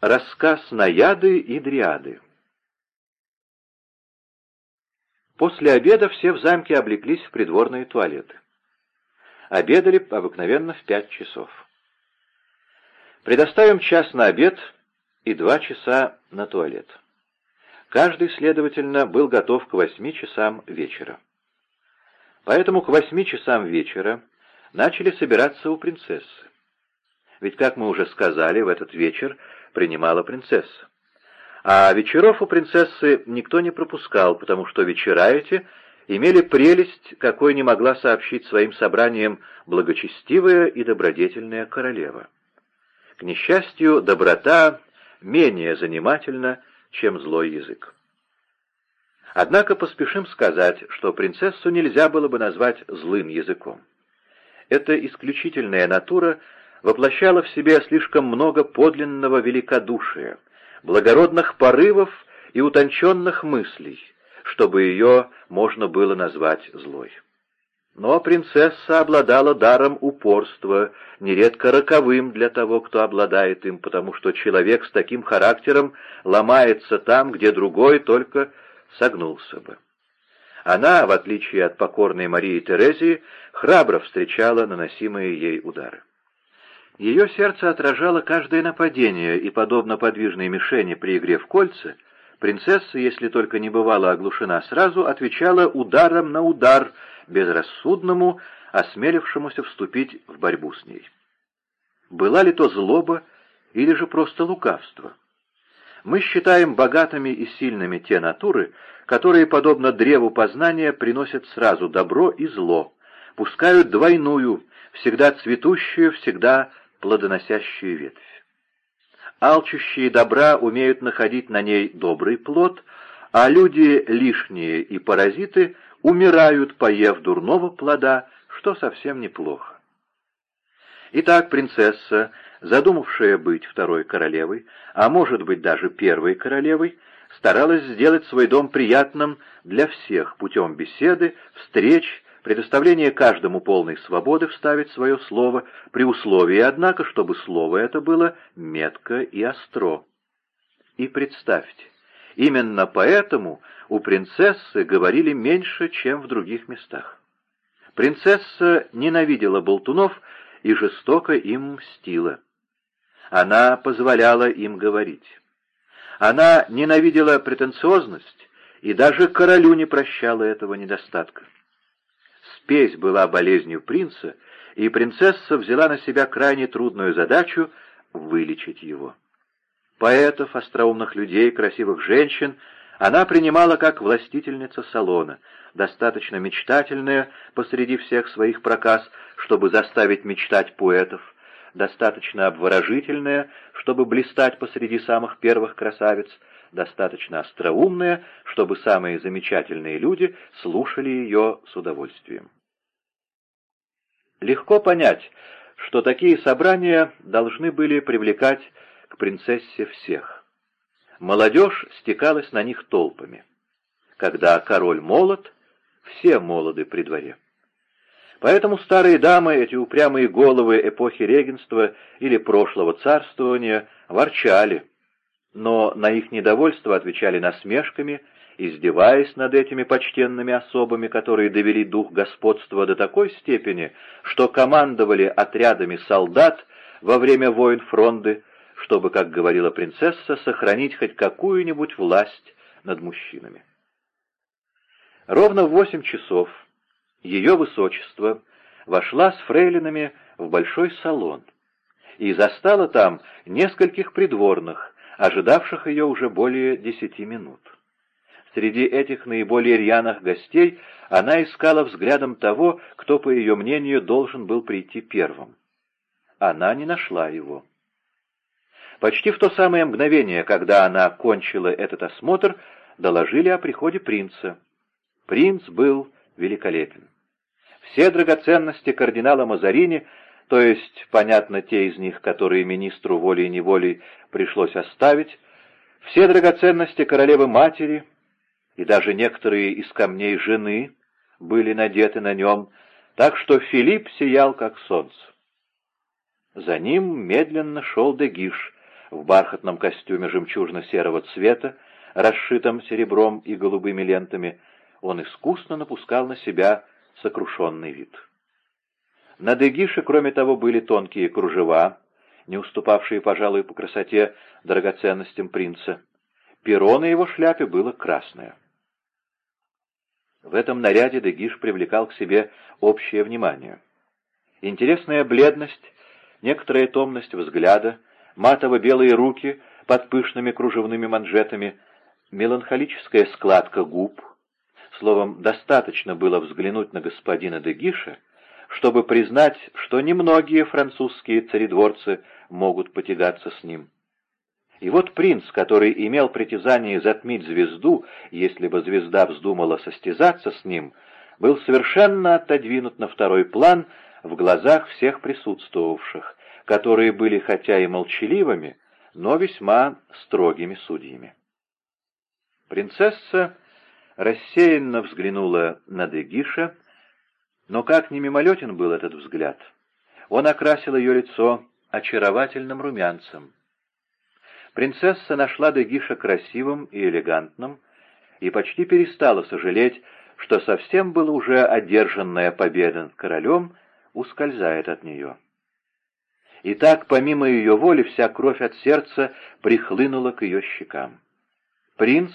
Рассказ Наяды и Дриады После обеда все в замке облеклись в придворные туалеты. Обедали обыкновенно в пять часов. Предоставим час на обед и два часа на туалет. Каждый, следовательно, был готов к восьми часам вечера. Поэтому к восьми часам вечера начали собираться у принцессы. Ведь, как мы уже сказали, в этот вечер принимала принцесса. А вечеров у принцессы никто не пропускал, потому что вечера эти имели прелесть, какой не могла сообщить своим собраниям благочестивая и добродетельная королева. К несчастью, доброта менее занимательна, чем злой язык. Однако поспешим сказать, что принцессу нельзя было бы назвать злым языком. Эта исключительная натура воплощала в себе слишком много подлинного великодушия, благородных порывов и утонченных мыслей, чтобы ее можно было назвать злой. Но принцесса обладала даром упорства, нередко роковым для того, кто обладает им, потому что человек с таким характером ломается там, где другой только согнулся бы. Она, в отличие от покорной Марии Терезии, храбро встречала наносимые ей удары. Ее сердце отражало каждое нападение, и, подобно подвижной мишени при игре в кольца, принцесса, если только не бывала оглушена сразу, отвечала ударом на удар, безрассудному, осмелившемуся вступить в борьбу с ней. Была ли то злоба или же просто лукавство? Мы считаем богатыми и сильными те натуры, которые, подобно древу познания, приносят сразу добро и зло, пускают двойную, всегда цветущую, всегда плодоносящую ветвь. Алчущие добра умеют находить на ней добрый плод, а люди лишние и паразиты умирают, поев дурного плода, что совсем неплохо. Итак, принцесса, задумавшая быть второй королевой, а может быть даже первой королевой, старалась сделать свой дом приятным для всех путем беседы, встреч, предоставление каждому полной свободы вставить свое слово, при условии, однако, чтобы слово это было метко и остро. И представьте, именно поэтому у принцессы говорили меньше, чем в других местах. Принцесса ненавидела болтунов и жестоко им мстила. Она позволяла им говорить. Она ненавидела претенциозность и даже королю не прощала этого недостатка. Спесь была болезнью принца, и принцесса взяла на себя крайне трудную задачу вылечить его. Поэтов, остроумных людей, красивых женщин она принимала как властительница салона, достаточно мечтательная посреди всех своих проказ, чтобы заставить мечтать поэтов, достаточно обворожительная, чтобы блистать посреди самых первых красавиц, достаточно остроумная, чтобы самые замечательные люди слушали ее с удовольствием. Легко понять, что такие собрания должны были привлекать к принцессе всех. Молодежь стекалась на них толпами. Когда король молод, все молоды при дворе. Поэтому старые дамы, эти упрямые головы эпохи регенства или прошлого царствования, ворчали, но на их недовольство отвечали насмешками издеваясь над этими почтенными особами, которые довели дух господства до такой степени, что командовали отрядами солдат во время войн фронды, чтобы, как говорила принцесса, сохранить хоть какую-нибудь власть над мужчинами. Ровно в восемь часов ее высочество вошла с фрейлинами в большой салон и застала там нескольких придворных, ожидавших ее уже более десяти минут. Среди этих наиболее рьяных гостей она искала взглядом того, кто, по ее мнению, должен был прийти первым. Она не нашла его. Почти в то самое мгновение, когда она кончила этот осмотр, доложили о приходе принца. Принц был великолепен. Все драгоценности кардинала Мазарини, то есть, понятно, те из них, которые министру волей-неволей пришлось оставить, все драгоценности королевы-матери — и даже некоторые из камней жены были надеты на нем, так что Филипп сиял, как солнце. За ним медленно шел Дегиш, в бархатном костюме жемчужно-серого цвета, расшитом серебром и голубыми лентами, он искусно напускал на себя сокрушенный вид. На Дегише, кроме того, были тонкие кружева, не уступавшие, пожалуй, по красоте драгоценностям принца. Перо на его шляпе было красное. В этом наряде Дегиш привлекал к себе общее внимание. Интересная бледность, некоторая томность взгляда, матово-белые руки под пышными кружевными манжетами, меланхолическая складка губ. Словом, достаточно было взглянуть на господина Дегиша, чтобы признать, что немногие французские царедворцы могут потягаться с ним. И вот принц, который имел притязание затмить звезду, если бы звезда вздумала состязаться с ним, был совершенно отодвинут на второй план в глазах всех присутствовавших, которые были хотя и молчаливыми, но весьма строгими судьями. Принцесса рассеянно взглянула на Дегиша, но как не мимолетен был этот взгляд. Он окрасил ее лицо очаровательным румянцем. Принцесса нашла Дегиша красивым и элегантным и почти перестала сожалеть, что совсем была уже одержанная победа над королем ускользает от нее. И так, помимо ее воли, вся кровь от сердца прихлынула к ее щекам. Принц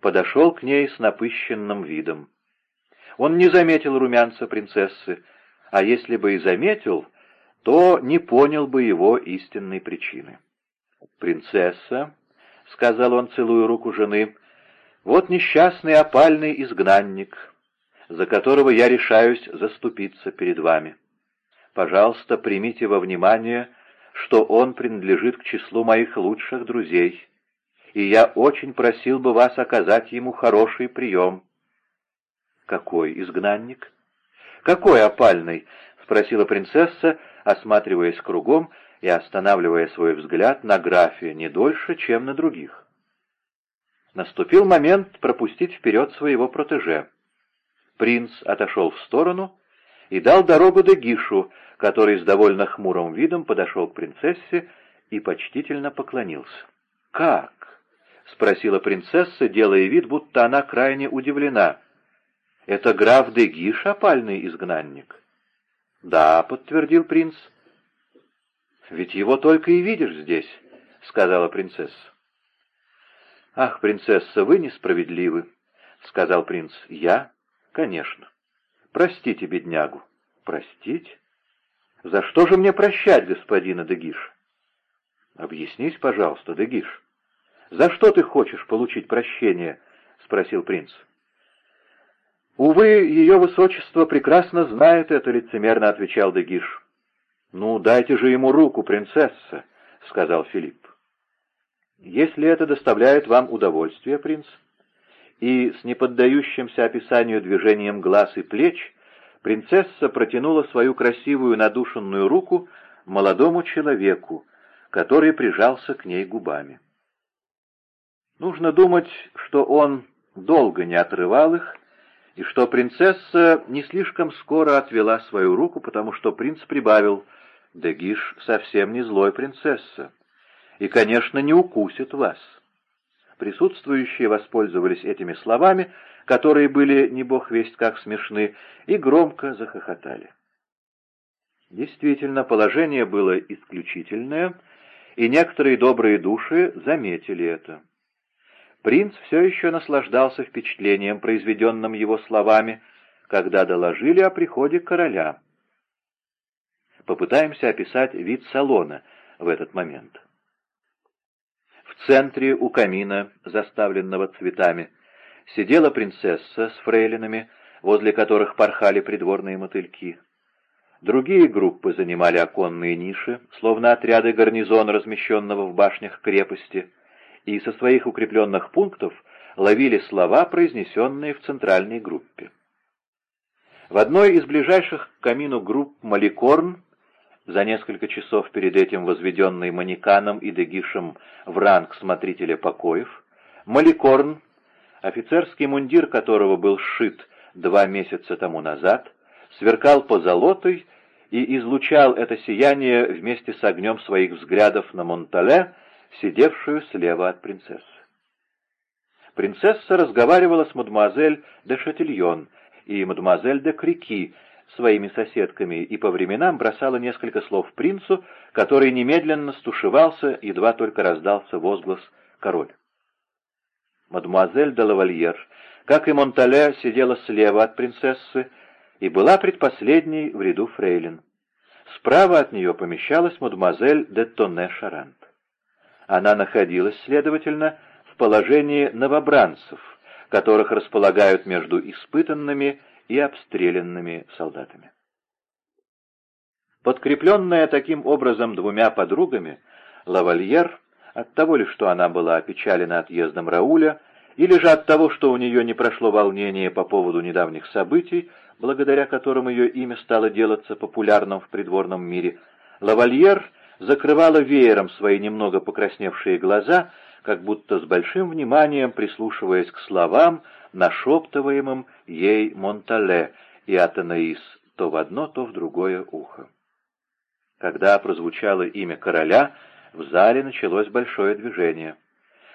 подошел к ней с напыщенным видом. Он не заметил румянца принцессы, а если бы и заметил, то не понял бы его истинной причины. «Принцесса», — сказал он, целуя руку жены, — «вот несчастный опальный изгнанник, за которого я решаюсь заступиться перед вами. Пожалуйста, примите во внимание, что он принадлежит к числу моих лучших друзей, и я очень просил бы вас оказать ему хороший прием». «Какой изгнанник?» «Какой опальный?» — спросила принцесса, осматриваясь кругом и останавливая свой взгляд на графе не дольше, чем на других. Наступил момент пропустить вперед своего протеже. Принц отошел в сторону и дал дорогу Дегишу, который с довольно хмурым видом подошел к принцессе и почтительно поклонился. «Как?» — спросила принцесса, делая вид, будто она крайне удивлена. «Это граф Дегиш, опальный изгнанник?» «Да», — подтвердил принц, — «Ведь его только и видишь здесь», — сказала принцесса. «Ах, принцесса, вы несправедливы», — сказал принц. «Я? Конечно. Простите беднягу». «Простить? За что же мне прощать, господина Дегиш?» «Объяснись, пожалуйста, Дегиш. За что ты хочешь получить прощение?» — спросил принц. «Увы, ее высочество прекрасно знает это», — лицемерно отвечал Дегиш. «Ну, дайте же ему руку, принцесса», — сказал Филипп. «Если это доставляет вам удовольствие, принц...» И с неподдающимся описанию движением глаз и плеч принцесса протянула свою красивую надушенную руку молодому человеку, который прижался к ней губами. Нужно думать, что он долго не отрывал их, и что принцесса не слишком скоро отвела свою руку, потому что принц прибавил — Дегиш совсем не злой принцесса, и, конечно, не укусит вас. Присутствующие воспользовались этими словами, которые были не бог весть как смешны, и громко захохотали. Действительно, положение было исключительное, и некоторые добрые души заметили это. Принц все еще наслаждался впечатлением, произведенным его словами, когда доложили о приходе короля попытаемся описать вид салона в этот момент. В центре у камина, заставленного цветами, сидела принцесса с фрейлинами, возле которых порхали придворные мотыльки. Другие группы занимали оконные ниши, словно отряды гарнизона, размещенного в башнях крепости, и со своих укрепленных пунктов ловили слова, произнесенные в центральной группе. В одной из ближайших к камину групп Маликорн за несколько часов перед этим возведенный Манеканом и Дегишем в ранг смотрителя покоев, Маликорн, офицерский мундир которого был сшит два месяца тому назад, сверкал позолотой и излучал это сияние вместе с огнем своих взглядов на Монтале сидевшую слева от принцессы. Принцесса разговаривала с мадемуазель де Шатильон и мадемуазель де Крики, своими соседками, и по временам бросала несколько слов принцу, который немедленно стушевался, едва только раздался возглас «Король». Мадемуазель де Лавальер, как и Монтале, сидела слева от принцессы и была предпоследней в ряду фрейлин. Справа от нее помещалась мадемуазель де Тонне Шарант. Она находилась, следовательно, в положении новобранцев, которых располагают между испытанными и обстрелянными солдатами. Подкрепленная таким образом двумя подругами, Лавальер, от того ли, что она была опечалена отъездом Рауля, или же от того, что у нее не прошло волнение по поводу недавних событий, благодаря которым ее имя стало делаться популярным в придворном мире, Лавальер закрывала веером свои немного покрасневшие глаза, как будто с большим вниманием прислушиваясь к словам, нашептываемым ей Монтале и Атанаис то в одно, то в другое ухо. Когда прозвучало имя короля, в зале началось большое движение.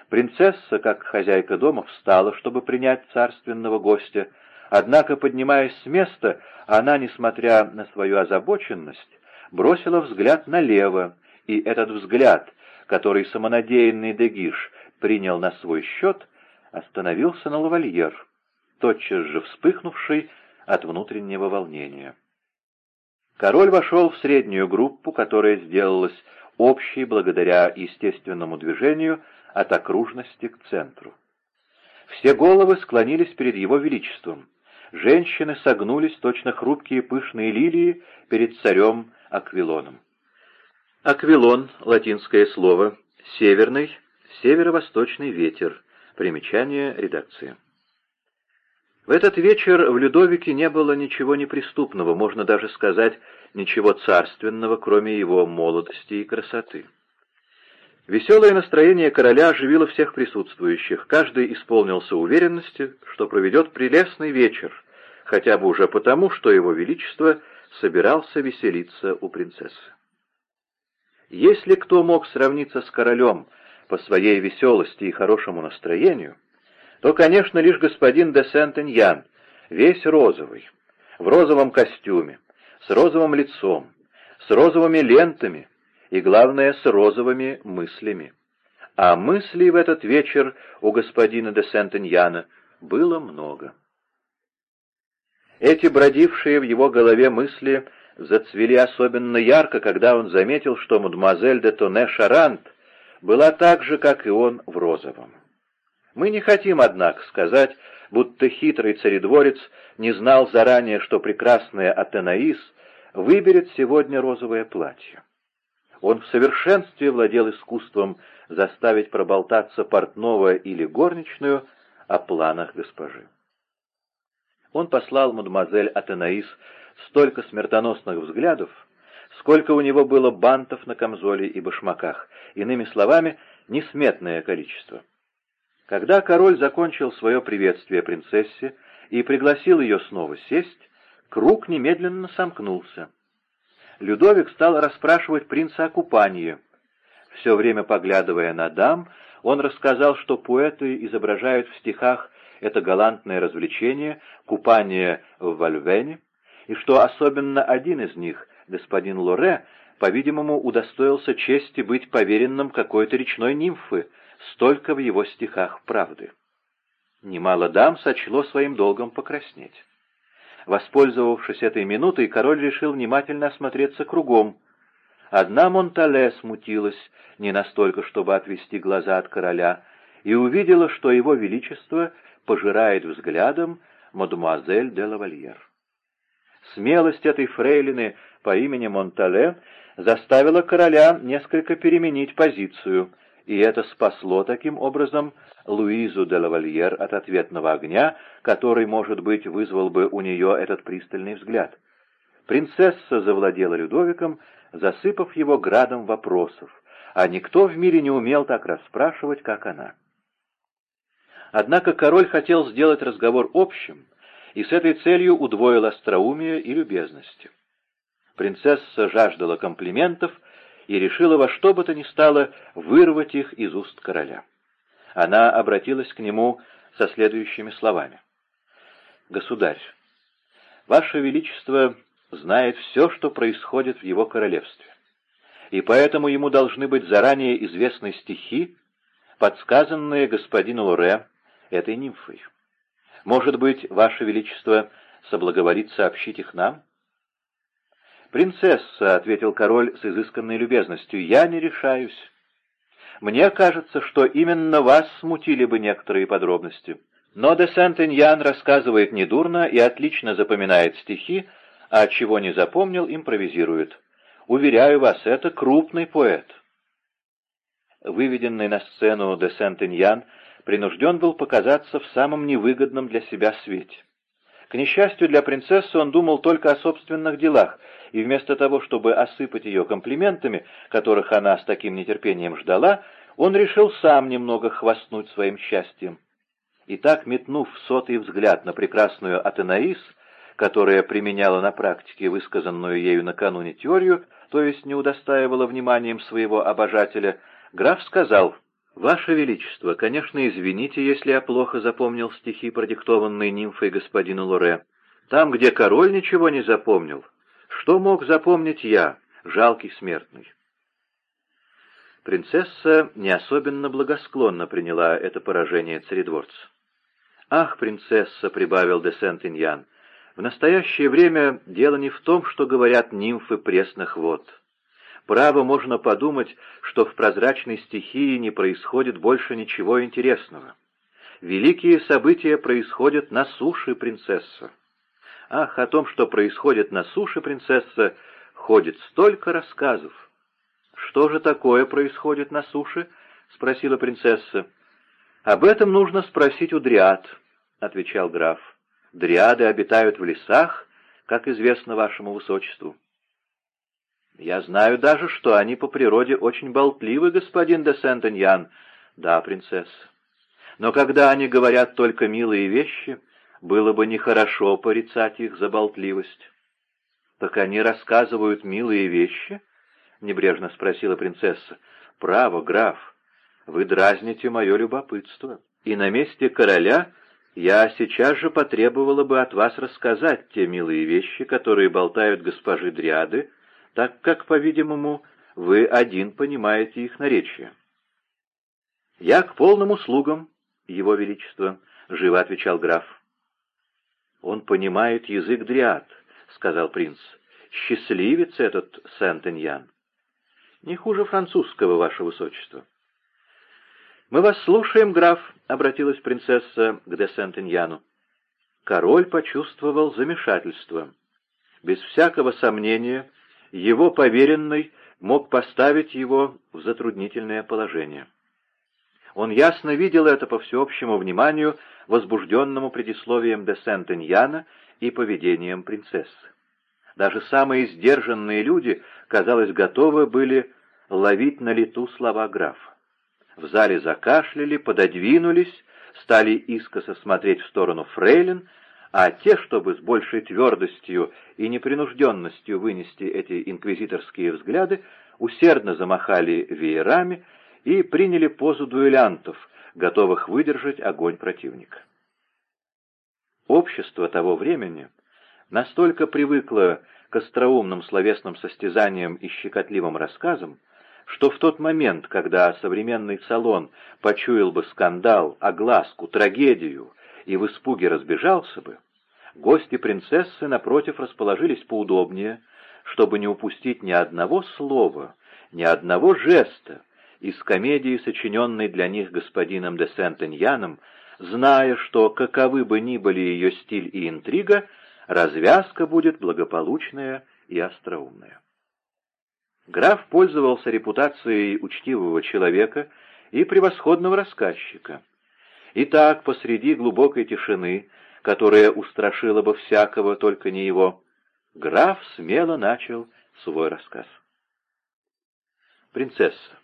Принцесса, как хозяйка дома, встала, чтобы принять царственного гостя, однако, поднимаясь с места, она, несмотря на свою озабоченность, бросила взгляд налево, и этот взгляд, который самонадеянный Дегиш принял на свой счет, остановился на лавальер, тотчас же вспыхнувший от внутреннего волнения. Король вошел в среднюю группу, которая сделалась общей благодаря естественному движению от окружности к центру. Все головы склонились перед его величеством. Женщины согнулись, точно хрупкие пышные лилии, перед царем Аквилоном. Аквилон — латинское слово, северный, северо-восточный ветер, примечание редакции. В этот вечер в Людовике не было ничего неприступного, можно даже сказать, ничего царственного, кроме его молодости и красоты. Веселое настроение короля оживило всех присутствующих, каждый исполнился уверенности, что проведет прелестный вечер, хотя бы уже потому, что его величество собирался веселиться у принцессы. Если кто мог сравниться с королем по своей веселости и хорошему настроению, то, конечно, лишь господин де Сент-Эньян, весь розовый, в розовом костюме, с розовым лицом, с розовыми лентами и, главное, с розовыми мыслями. А мыслей в этот вечер у господина де Сент-Эньяна было много. Эти бродившие в его голове мысли зацвели особенно ярко, когда он заметил, что мадемуазель де Тоне Шарант была так же, как и он, в розовом. Мы не хотим, однако, сказать, будто хитрый царедворец не знал заранее, что прекрасная Атенаис выберет сегодня розовое платье. Он в совершенстве владел искусством заставить проболтаться портного или горничную о планах госпожи. Он послал мадемуазель Атенаис столько смертоносных взглядов, сколько у него было бантов на камзоле и башмаках, иными словами, несметное количество. Когда король закончил свое приветствие принцессе и пригласил ее снова сесть, круг немедленно сомкнулся. Людовик стал расспрашивать принца о купании. Все время поглядывая на дам, он рассказал, что поэты изображают в стихах это галантное развлечение, купание в Вальвене, и что особенно один из них, господин Лоре, по-видимому, удостоился чести быть поверенным какой-то речной нимфы, столько в его стихах правды. Немало дам сочло своим долгом покраснеть. Воспользовавшись этой минутой, король решил внимательно осмотреться кругом. Одна Монтале смутилась не настолько, чтобы отвести глаза от короля, и увидела, что его величество пожирает взглядом мадемуазель де лавальер. Смелость этой фрейлины по имени Монтале заставила короля несколько переменить позицию — и это спасло таким образом Луизу де лавальер от ответного огня, который, может быть, вызвал бы у нее этот пристальный взгляд. Принцесса завладела Людовиком, засыпав его градом вопросов, а никто в мире не умел так расспрашивать, как она. Однако король хотел сделать разговор общим, и с этой целью удвоил остроумие и любезности. Принцесса жаждала комплиментов, и решила во что бы то ни стало вырвать их из уст короля. Она обратилась к нему со следующими словами. «Государь, Ваше Величество знает все, что происходит в его королевстве, и поэтому ему должны быть заранее известны стихи, подсказанные господину Лоре этой нимфой. Может быть, Ваше Величество соблаговолит сообщить их нам?» «Принцесса», — ответил король с изысканной любезностью, — «я не решаюсь. Мне кажется, что именно вас смутили бы некоторые подробности. Но де Сент-Эньян рассказывает недурно и отлично запоминает стихи, а чего не запомнил, импровизирует. Уверяю вас, это крупный поэт». Выведенный на сцену де Сент-Эньян принужден был показаться в самом невыгодном для себя свете. К несчастью для принцессы он думал только о собственных делах, и вместо того, чтобы осыпать ее комплиментами, которых она с таким нетерпением ждала, он решил сам немного хвастнуть своим счастьем. И так, метнув сотый взгляд на прекрасную Атенаис, которая применяла на практике высказанную ею накануне теорию, то есть не удостаивала вниманием своего обожателя, граф сказал — «Ваше Величество, конечно, извините, если я плохо запомнил стихи, продиктованные нимфой господину Лоре. Там, где король ничего не запомнил, что мог запомнить я, жалкий смертный?» Принцесса не особенно благосклонно приняла это поражение царедворца. «Ах, принцесса!» — прибавил де Сент-Иньян. «В настоящее время дело не в том, что говорят нимфы пресных вод». Право можно подумать, что в прозрачной стихии не происходит больше ничего интересного. Великие события происходят на суше, принцесса. Ах, о том, что происходит на суше, принцесса, ходит столько рассказов. Что же такое происходит на суше? — спросила принцесса. «Об этом нужно спросить у дриад», — отвечал граф. «Дриады обитают в лесах, как известно вашему высочеству. Я знаю даже, что они по природе очень болтливы, господин де Сент-Эньян. Да, принцесса. Но когда они говорят только милые вещи, было бы нехорошо порицать их за болтливость. Так они рассказывают милые вещи? Небрежно спросила принцесса. Право, граф, вы дразните мое любопытство. И на месте короля я сейчас же потребовала бы от вас рассказать те милые вещи, которые болтают госпожи Дриады, так как, по-видимому, вы один понимаете их наречие. «Я к полным услугам, Его Величество», — живо отвечал граф. «Он понимает язык дриад», — сказал принц. «Счастливец этот Сент-Эньян. Не хуже французского, ваше высочество». «Мы вас слушаем, граф», — обратилась принцесса к де Сент-Эньяну. Король почувствовал замешательство. Без всякого сомнения, его поверенный мог поставить его в затруднительное положение. Он ясно видел это по всеобщему вниманию, возбужденному предисловием де Сент-Эньяна и поведением принцессы. Даже самые сдержанные люди, казалось, готовы были ловить на лету слова графа. В зале закашляли, пододвинулись, стали искоса смотреть в сторону фрейлин, а те, чтобы с большей твердостью и непринужденностью вынести эти инквизиторские взгляды, усердно замахали веерами и приняли позу дуэлянтов, готовых выдержать огонь противника. Общество того времени настолько привыкло к остроумным словесным состязаниям и щекотливым рассказам, что в тот момент, когда современный салон почуял бы скандал, огласку, трагедию и в испуге разбежался бы, гости принцессы, напротив, расположились поудобнее, чтобы не упустить ни одного слова, ни одного жеста из комедии, сочиненной для них господином де Сент-Эньяном, зная, что, каковы бы ни были ее стиль и интрига, развязка будет благополучная и остроумная. Граф пользовался репутацией учтивого человека и превосходного рассказчика. Итак, посреди глубокой тишины, которая устрашила бы всякого, только не его, граф смело начал свой рассказ. Принцесса,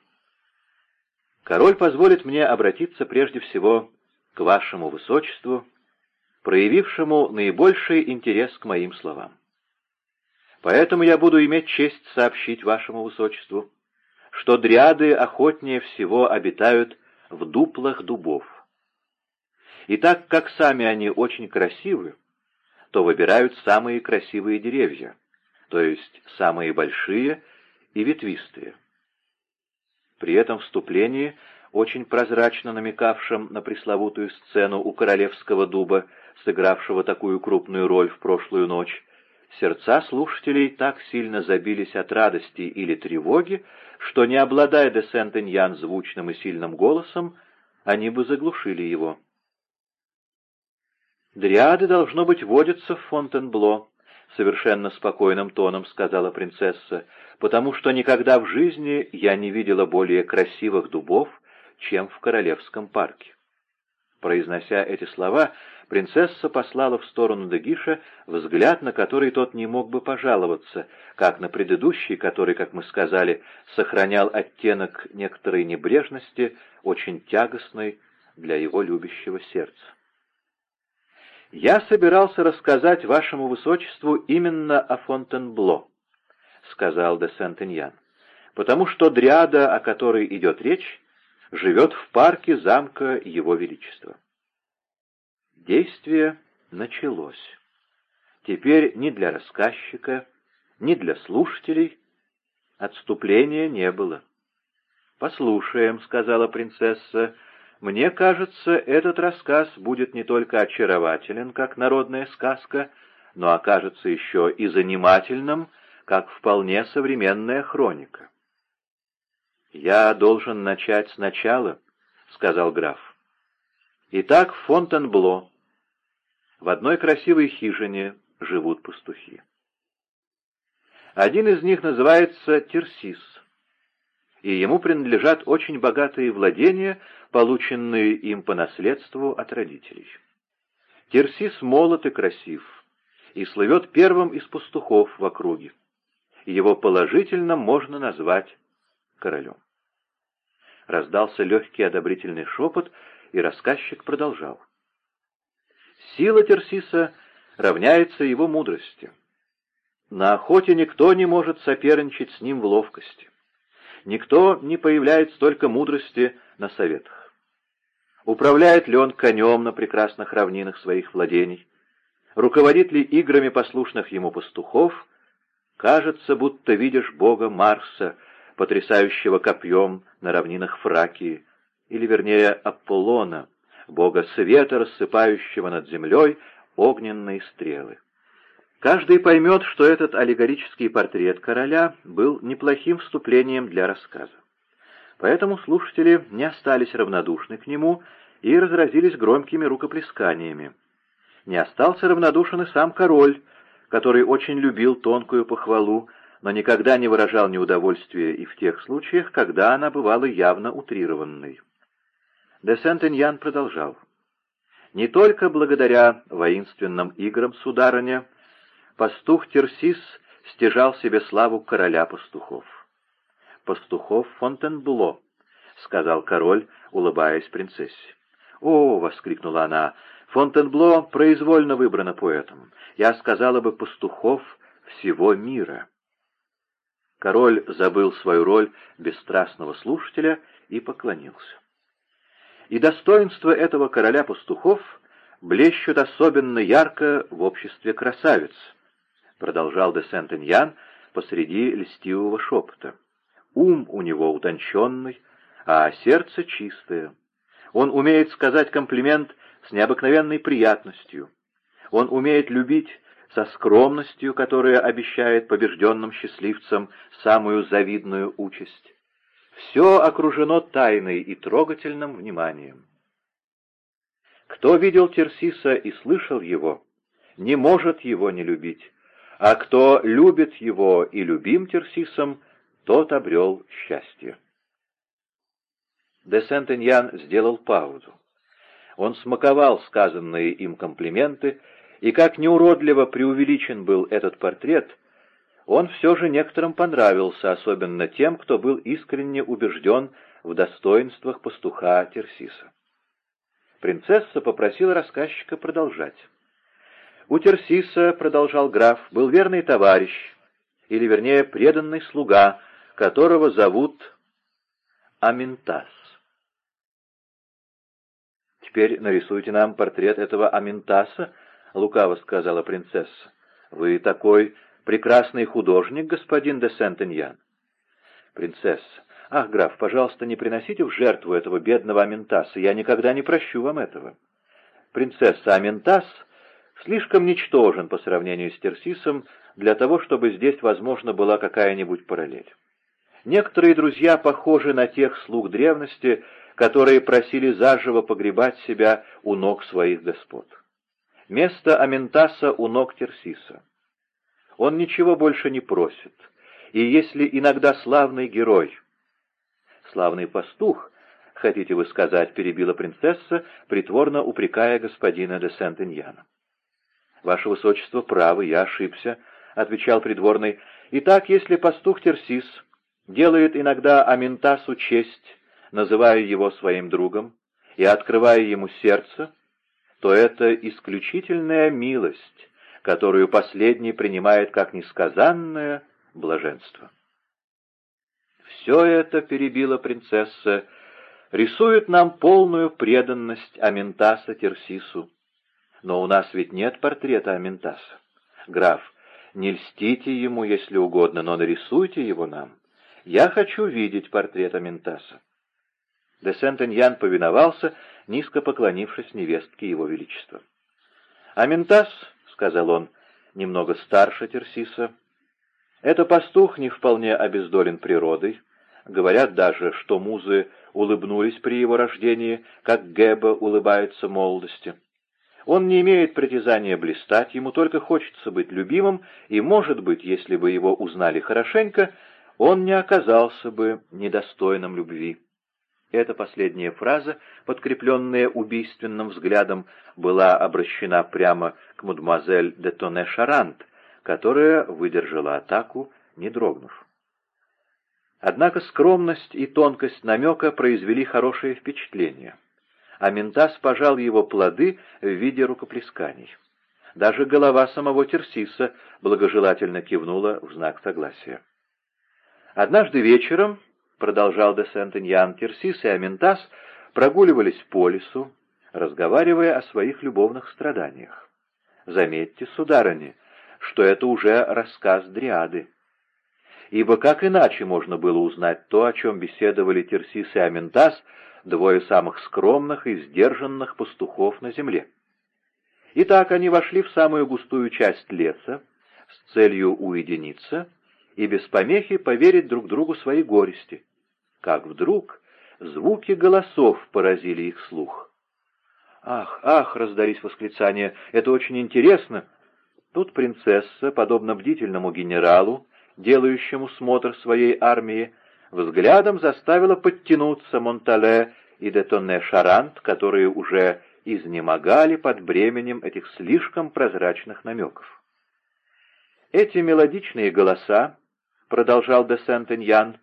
король позволит мне обратиться прежде всего к вашему высочеству, проявившему наибольший интерес к моим словам. Поэтому я буду иметь честь сообщить вашему высочеству, что дриады охотнее всего обитают в дуплах дубов. И так как сами они очень красивы, то выбирают самые красивые деревья, то есть самые большие и ветвистые. При этом вступлении, очень прозрачно намекавшем на пресловутую сцену у королевского дуба, сыгравшего такую крупную роль в прошлую ночь, сердца слушателей так сильно забились от радости или тревоги, что, не обладая де Сент-Эньян звучным и сильным голосом, они бы заглушили его. «Дриады, должно быть, водятся в Фонтенбло», — совершенно спокойным тоном сказала принцесса, «потому что никогда в жизни я не видела более красивых дубов, чем в Королевском парке». Произнося эти слова, принцесса послала в сторону Дегиша взгляд, на который тот не мог бы пожаловаться, как на предыдущий, который, как мы сказали, сохранял оттенок некоторой небрежности, очень тягостной для его любящего сердца. «Я собирался рассказать вашему высочеству именно о Фонтенбло», — сказал де Сент-Иньян, «потому что дриада, о которой идет речь, живет в парке замка Его Величества». Действие началось. Теперь ни для рассказчика, ни для слушателей отступления не было. «Послушаем», — сказала принцесса, — «мне кажется, этот рассказ будет не только очарователен, как народная сказка, но окажется еще и занимательным, как вполне современная хроника». «Я должен начать сначала», — сказал граф. Итак, Фонтенбло. В одной красивой хижине живут пастухи. Один из них называется Терсис, и ему принадлежат очень богатые владения, полученные им по наследству от родителей. Терсис молод и красив, и слывет первым из пастухов в округе. Его положительно можно назвать королем. Раздался легкий одобрительный шепот, и рассказчик продолжал. Сила Терсиса равняется его мудрости. На охоте никто не может соперничать с ним в ловкости. Никто не появляет столько мудрости на советах. Управляет ли он конем на прекрасных равнинах своих владений? Руководит ли играми послушных ему пастухов? Кажется, будто видишь бога Марса, потрясающего копьем на равнинах Фракии, или вернее Аполлона, бога света, рассыпающего над землей огненные стрелы. Каждый поймет, что этот аллегорический портрет короля был неплохим вступлением для рассказа. Поэтому слушатели не остались равнодушны к нему и разразились громкими рукоплесканиями. Не остался равнодушен и сам король, который очень любил тонкую похвалу, но никогда не выражал неудовольствия и в тех случаях, когда она бывала явно утрированной. Де Сент-Иньян продолжал. «Не только благодаря воинственным играм, сударыня, пастух Терсис стяжал себе славу короля пастухов». «Пастухов Фонтенбло», — сказал король, улыбаясь принцессе. «О!» — воскликнула она. «Фонтенбло произвольно выбрано поэтом. Я сказала бы пастухов всего мира». Король забыл свою роль бесстрастного слушателя и поклонился и достоинства этого короля пастухов блещут особенно ярко в обществе красавиц, продолжал де Сент-Эньян посреди льстивого шепота. Ум у него утонченный, а сердце чистое. Он умеет сказать комплимент с необыкновенной приятностью. Он умеет любить со скромностью, которая обещает побежденным счастливцам самую завидную участь. Все окружено тайной и трогательным вниманием. Кто видел Терсиса и слышал его, не может его не любить, а кто любит его и любим Терсисом, тот обрел счастье. Де Сент-Эньян сделал паузу. Он смаковал сказанные им комплименты, и как неуродливо преувеличен был этот портрет — он все же некоторым понравился, особенно тем, кто был искренне убежден в достоинствах пастуха Терсиса. Принцесса попросила рассказчика продолжать. У Терсиса, продолжал граф, был верный товарищ, или вернее преданный слуга, которого зовут Аминтас. «Теперь нарисуйте нам портрет этого Аминтаса», — лукаво сказала принцесса. «Вы такой прекрасный художник, господин де Сент-Эньян». «Принцесса, ах, граф, пожалуйста, не приносите в жертву этого бедного Аминтаса, я никогда не прощу вам этого». «Принцесса Аминтас слишком ничтожен по сравнению с Терсисом для того, чтобы здесь, возможно, была какая-нибудь параллель. Некоторые друзья похожи на тех слуг древности, которые просили заживо погребать себя у ног своих господ. Место Аментаса у ног Терсиса. Он ничего больше не просит, и если иногда славный герой, славный пастух, хотите вы сказать, перебила принцесса, притворно упрекая господина де Сент-Иньяна. «Ваше высочество, правы, я ошибся», — отвечал придворный. «Итак, если пастух Терсис делает иногда Аминтасу честь, называя его своим другом и открывая ему сердце, то это исключительная милость, которую последний принимает как несказанное блаженство. Все это, перебила принцесса, рисует нам полную преданность Аминтаса Терсису. Но у нас ведь нет портрета Аминтаса. Граф, не льстите ему, если угодно, но нарисуйте его нам. Я хочу видеть портрет Аминтаса. Де Сент-Эньян повиновался, низко поклонившись невестке его величества. «Аминтас», — сказал он, немного старше Терсиса, — «это пастух не вполне обездолен природой. Говорят даже, что музы улыбнулись при его рождении, как Геба улыбается молодости. Он не имеет притязания блистать, ему только хочется быть любимым, и, может быть, если бы его узнали хорошенько, он не оказался бы недостойным любви. Эта последняя фраза, подкрепленная убийственным взглядом, была обращена прямо к мадемуазель де Тоне Шарант, которая выдержала атаку, не дрогнув. Однако скромность и тонкость намека произвели хорошее впечатление, а Ментас пожал его плоды в виде рукоплесканий. Даже голова самого Терсиса благожелательно кивнула в знак согласия. Однажды вечером — продолжал де Сент-Иньян, — Терсис и Аментас прогуливались по лесу, разговаривая о своих любовных страданиях. Заметьте, сударыни, что это уже рассказ Дриады. Ибо как иначе можно было узнать то, о чем беседовали Терсис и Аментас, двое самых скромных и сдержанных пастухов на земле? Итак, они вошли в самую густую часть леса с целью уединиться и без помехи поверить друг другу свои горести как вдруг звуки голосов поразили их слух. «Ах, ах!» — раздались восклицания. «Это очень интересно!» Тут принцесса, подобно бдительному генералу, делающему смотр своей армии, взглядом заставила подтянуться Монтале и Детоне Шарант, которые уже изнемогали под бременем этих слишком прозрачных намеков. Эти мелодичные голоса, — продолжал де Сент-Эньян,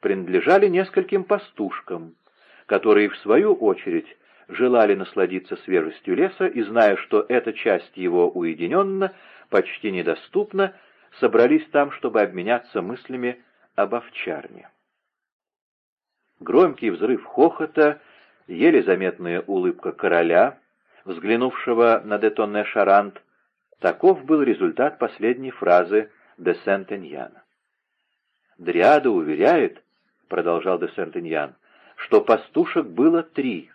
принадлежали нескольким пастушкам, которые, в свою очередь, желали насладиться свежестью леса и, зная, что эта часть его уединенна, почти недоступна, собрались там, чтобы обменяться мыслями об овчарне. Громкий взрыв хохота, еле заметная улыбка короля, взглянувшего на Детонне Шарант, таков был результат последней фразы де Сент-Эньяна. Дриада уверяет, продолжал де Сент-Иньян, что пастушек было три,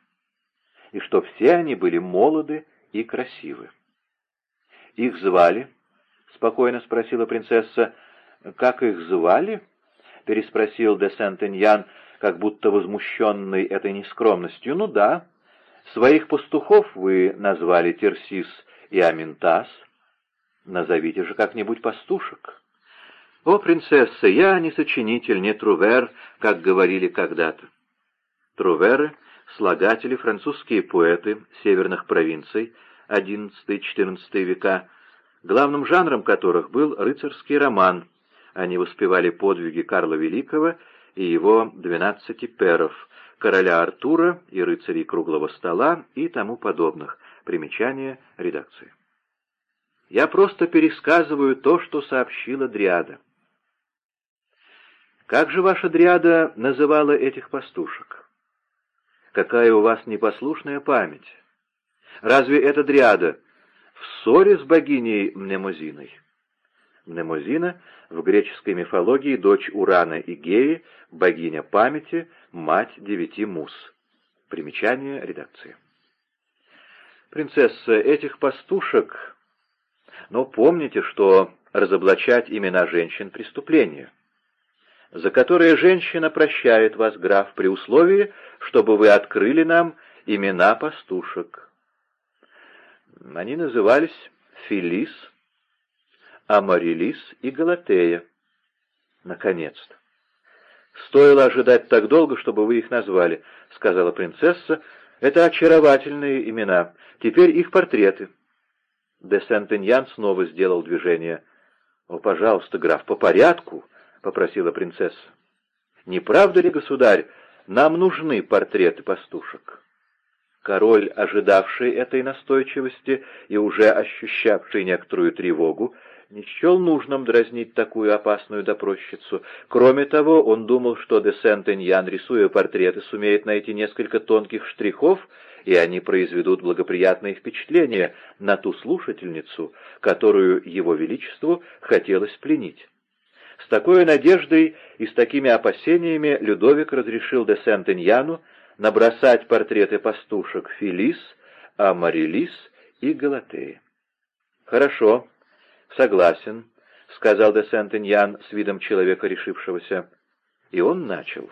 и что все они были молоды и красивы. «Их звали?» — спокойно спросила принцесса. «Как их звали?» — переспросил де Сент-Иньян, как будто возмущенный этой нескромностью. «Ну да, своих пастухов вы назвали Терсис и Аминтас. Назовите же как-нибудь пастушек». «О, принцесса, я не сочинитель, не трувер, как говорили когда-то». Труверы — слагатели, французские поэты северных провинций XI-XIV века, главным жанром которых был рыцарский роман. Они воспевали подвиги Карла Великого и его двенадцати перов, короля Артура и рыцарей круглого стола и тому подобных. Примечание редакции. Я просто пересказываю то, что сообщила Дриада. Как же ваша дриада называла этих пастушек? Какая у вас непослушная память! Разве эта дриада в ссоре с богиней Мнемозиной? Мнемозина в греческой мифологии дочь Урана и Геи, богиня памяти, мать девяти мус. Примечание редакции. Принцесса, этих пастушек... Но помните, что разоблачать имена женщин — преступление, за которое женщина прощает вас, граф, при условии, чтобы вы открыли нам имена пастушек. Они назывались Филис, Амарилис и Галатея. Наконец-то! «Стоило ожидать так долго, чтобы вы их назвали», — сказала принцесса. «Это очаровательные имена. Теперь их портреты». Де Сентеньян снова сделал движение. «О, пожалуйста, граф, по порядку», — попросила принцесса. «Не правда ли, государь, нам нужны портреты пастушек?» Король, ожидавший этой настойчивости и уже ощущавший некоторую тревогу, не счел нужным дразнить такую опасную допросчицу. Кроме того, он думал, что де Сент-Эньян, рисуя портреты, сумеет найти несколько тонких штрихов, и они произведут благоприятное впечатление на ту слушательницу, которую его величеству хотелось пленить. С такой надеждой и с такими опасениями Людовик разрешил де Сент-Эньяну набросать портреты пастушек Филис, Амарилис и Галатеи. «Хорошо», «Согласен», — сказал де Сент-Иньян с видом человека решившегося. И он начал.